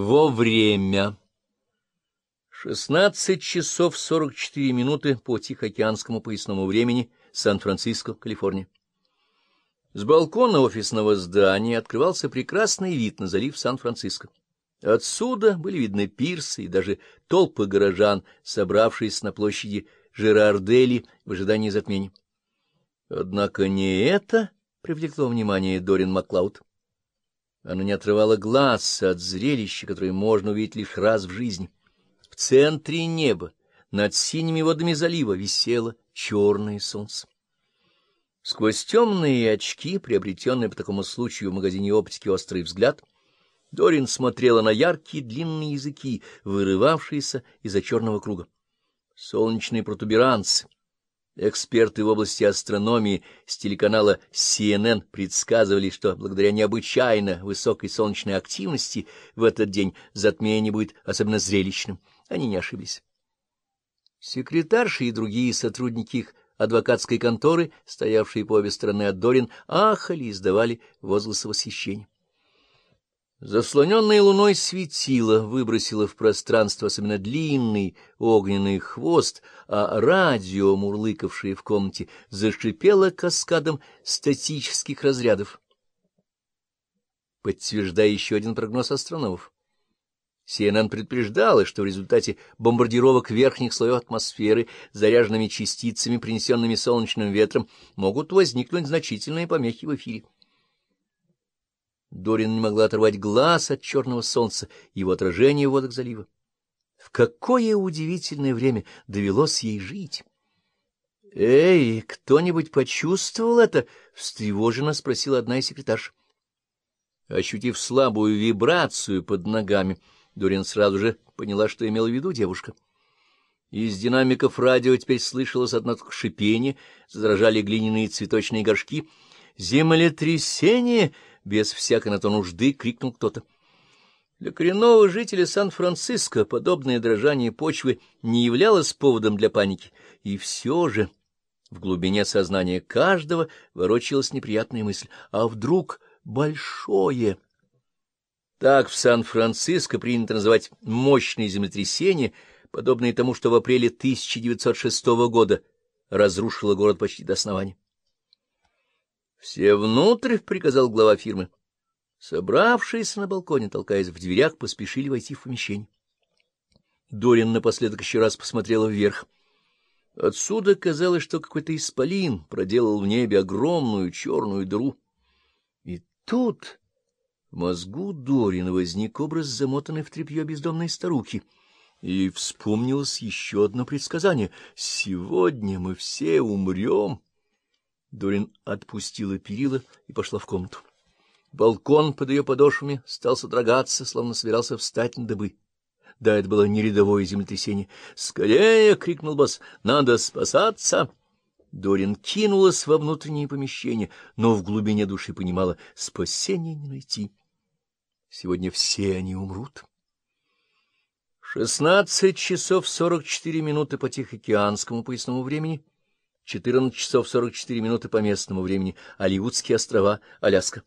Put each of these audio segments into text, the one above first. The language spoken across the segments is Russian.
Во время. 16 часов 44 минуты по Тихоокеанскому поясному времени, Сан-Франциско, Калифорния. С балкона офисного здания открывался прекрасный вид на залив Сан-Франциско. Отсюда были видны пирсы и даже толпы горожан, собравшиеся на площади Жерардели в ожидании затмения. Однако не это привлекло внимание Дорин Маклауд. Она не отрывала глаз от зрелища, которое можно увидеть лишь раз в жизни. В центре неба, над синими водами залива, висело черное солнце. Сквозь темные очки, приобретенные по такому случаю в магазине оптики «Острый взгляд», Дорин смотрела на яркие длинные языки, вырывавшиеся из-за черного круга. Солнечные протуберанцы, Эксперты в области астрономии с телеканала CNN предсказывали, что благодаря необычайно высокой солнечной активности в этот день затмение будет особенно зрелищным. Они не ошиблись. Секретарши и другие сотрудники их адвокатской конторы, стоявшие по обе стороны от Дорин, ахали и издавали возгласы восхищения. Заслоненное луной светило выбросило в пространство особенно длинный огненный хвост, а радио, мурлыкавшее в комнате, зашипело каскадом статических разрядов, подтверждая еще один прогноз астрономов. CNN предупреждала, что в результате бомбардировок верхних слоев атмосферы заряженными частицами, принесенными солнечным ветром, могут возникнуть значительные помехи в эфире. Дорин не могла оторвать глаз от черного солнца и его отражения в водах залива. В какое удивительное время довелось ей жить! — Эй, кто-нибудь почувствовал это? — встревоженно спросила одна из секретарш. Ощутив слабую вибрацию под ногами, Дорин сразу же поняла, что имела в виду девушка. Из динамиков радио теперь слышалось одно шипение, задрожали глиняные цветочные горшки. «Землетрясение!» Без всякой на то нужды крикнул кто-то. Для коренного жителя Сан-Франциско подобное дрожание почвы не являлось поводом для паники, и все же в глубине сознания каждого ворочалась неприятная мысль «А вдруг большое?» Так в Сан-Франциско принято называть мощные землетрясения, подобные тому, что в апреле 1906 года разрушило город почти до основания. — Все внутрь, — приказал глава фирмы. Собравшиеся на балконе, толкаясь в дверях, поспешили войти в помещение. Дорин напоследок еще раз посмотрела вверх. Отсюда казалось, что какой-то исполин проделал в небе огромную черную дыру. И тут в мозгу Дорин возник образ замотанной в тряпье бездомной старухи. И вспомнилось еще одно предсказание — «Сегодня мы все умрем». Дорин отпустила перила и пошла в комнату. Балкон под ее подошвами стал содрогаться, словно собирался встать на дыбы. Да, это было не рядовое землетрясение. «Скорее!» — крикнул босс. «Надо спасаться!» Дорин кинулась во внутреннее помещение, но в глубине души понимала — спасения не найти. Сегодня все они умрут. Шестнадцать часов сорок четыре минуты по Тихоокеанскому поясному времени — 14 часов 44 минуты по местному времени, Алиутские острова, Аляска.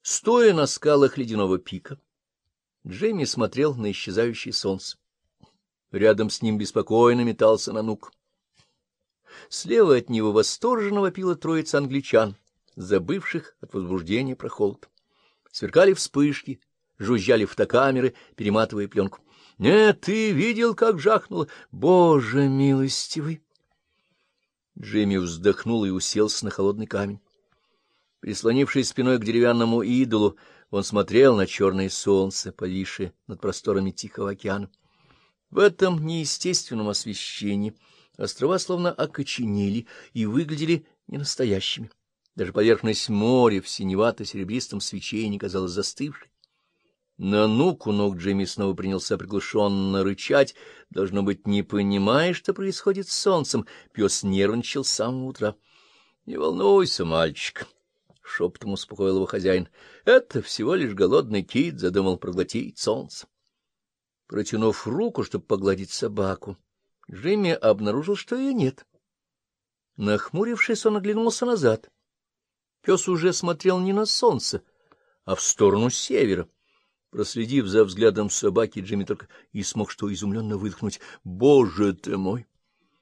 Стоя на скалах ледяного пика, Джейми смотрел на исчезающее солнце. Рядом с ним беспокойно метался Нанук. Слева от него восторженно вопила троица англичан, забывших от возбуждения про холод. Сверкали вспышки, жужжали фотокамеры, перематывая пленку. — Нет, ты видел, как жахнуло? Боже милостивый! Джимми вздохнул и уселся на холодный камень. Прислонившись спиной к деревянному идолу, он смотрел на черное солнце, повисшее над просторами Тихого океана. В этом неестественном освещении острова словно окоченели и выглядели ненастоящими. Даже поверхность моря в синевато-серебристом свечении казалась застывшей. На нуку ног Джимми снова принялся приглушенно рычать. Должно быть, не понимая, что происходит с солнцем, пес нервничал с самого утра. — Не волнуйся, мальчик, — шепотом успокоил его хозяин. — Это всего лишь голодный кит задумал проглотить солнце. Протянув руку, чтобы погладить собаку, Джимми обнаружил, что ее нет. Нахмурившись, он оглянулся назад. Пес уже смотрел не на солнце, а в сторону севера. Проследив за взглядом собаки, Джимми только и смог что изумленно выдохнуть. «Боже ты мой!»